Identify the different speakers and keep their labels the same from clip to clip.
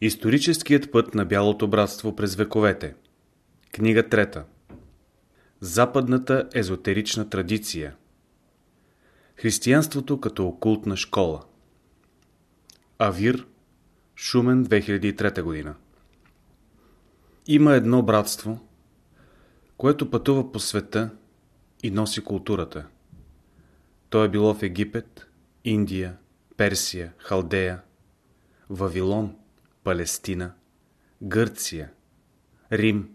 Speaker 1: Историческият път на Бялото братство през вековете. Книга трета. Западната езотерична традиция. Християнството като окултна школа. Авир Шумен 2003 година. Има едно братство, което пътува по света и носи културата. То е било в Египет, Индия, Персия, Халдея, Вавилон, Палестина, Гърция, Рим,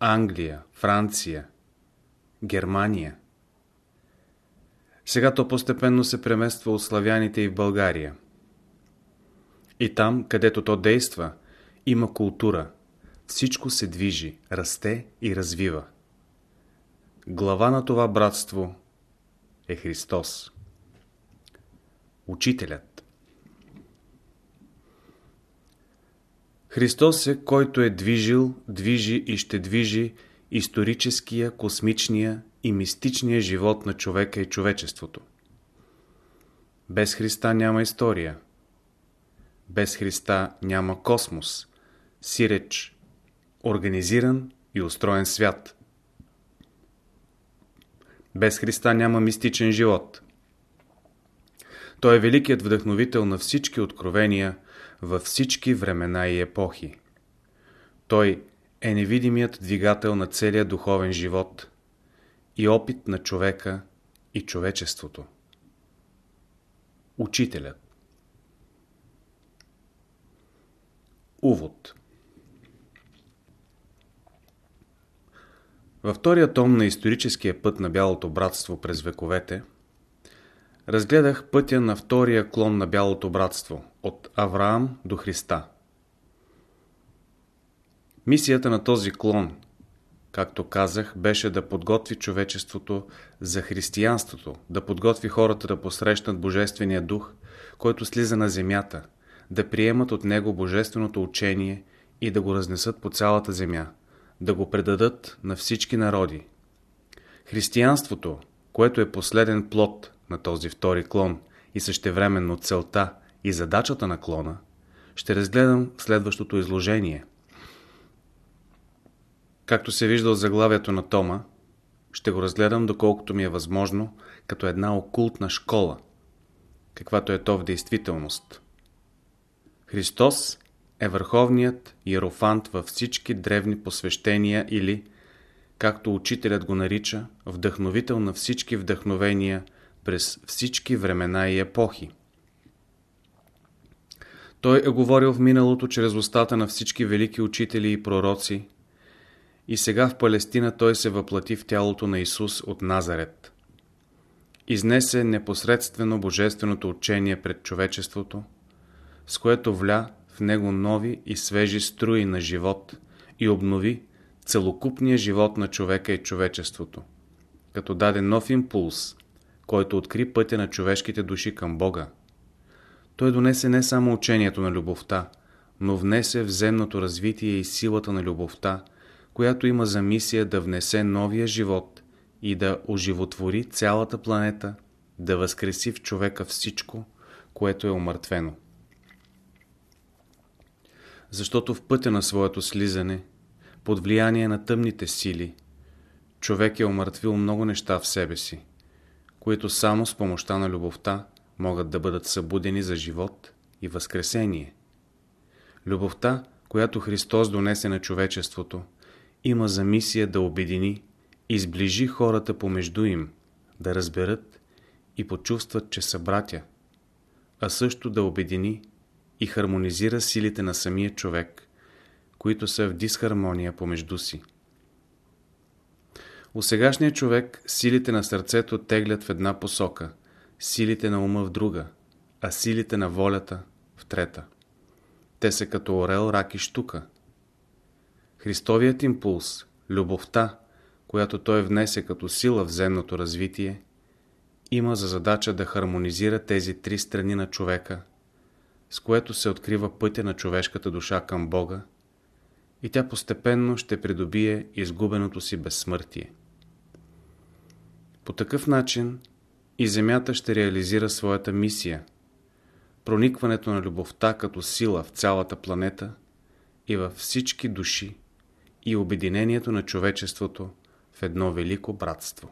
Speaker 1: Англия, Франция, Германия. Сега то постепенно се премества от славяните и в България. И там, където то действа, има култура. Всичко се движи, расте и развива. Глава на това братство е Христос. Учителят Христос е, който е движил, движи и ще движи историческия, космичния и мистичния живот на човека и човечеството. Без Христа няма история. Без Христа няма космос, сиреч, организиран и устроен свят. Без Христа няма мистичен живот. Той е великият вдъхновител на всички откровения във всички времена и епохи. Той е невидимият двигател на целия духовен живот и опит на човека и човечеството. Учителят Увод Във втория том на историческия път на Бялото братство през вековете разгледах пътя на втория клон на Бялото братство от Авраам до Христа. Мисията на този клон, както казах, беше да подготви човечеството за християнството, да подготви хората да посрещнат Божествения дух, който слиза на земята, да приемат от него Божественото учение и да го разнесат по цялата земя, да го предадат на всички народи. Християнството, което е последен плод на този втори клон и същевременно целта и задачата на клона, ще разгледам следващото изложение. Както се вижда от заглавието на Тома, ще го разгледам доколкото ми е възможно като една окултна школа, каквато е то в действителност. Христос е върховният иерофант във всички древни посвещения или, както учителят го нарича, вдъхновител на всички вдъхновения през всички времена и епохи. Той е говорил в миналото чрез устата на всички велики учители и пророци и сега в Палестина той се въплати в тялото на Исус от Назарет. Изнесе непосредствено божественото учение пред човечеството, с което вля в него нови и свежи струи на живот и обнови целокупния живот на човека и човечеството, като даде нов импулс, който откри пътя на човешките души към Бога. Той донесе не само учението на любовта, но внесе в земното развитие и силата на любовта, която има за мисия да внесе новия живот и да оживотвори цялата планета, да възкреси в човека всичко, което е омъртвено. Защото в пътя на своето слизане, под влияние на тъмните сили, човек е омъртвил много неща в себе си, които само с помощта на любовта могат да бъдат събудени за живот и възкресение. Любовта, която Христос донесе на човечеството, има за мисия да обедини и сближи хората помежду им, да разберат и почувстват, че са братя, а също да обедини и хармонизира силите на самия човек, които са в дисхармония помежду си. У сегашния човек силите на сърцето теглят в една посока, силите на ума в друга, а силите на волята в трета. Те са като орел, рак и штука. Христовият импулс, любовта, която той внесе като сила в земното развитие, има за задача да хармонизира тези три страни на човека, с което се открива пътя на човешката душа към Бога и тя постепенно ще придобие изгубеното си безсмъртие. По такъв начин и Земята ще реализира своята мисия, проникването на любовта като сила в цялата планета и във всички души и обединението на човечеството в едно велико братство.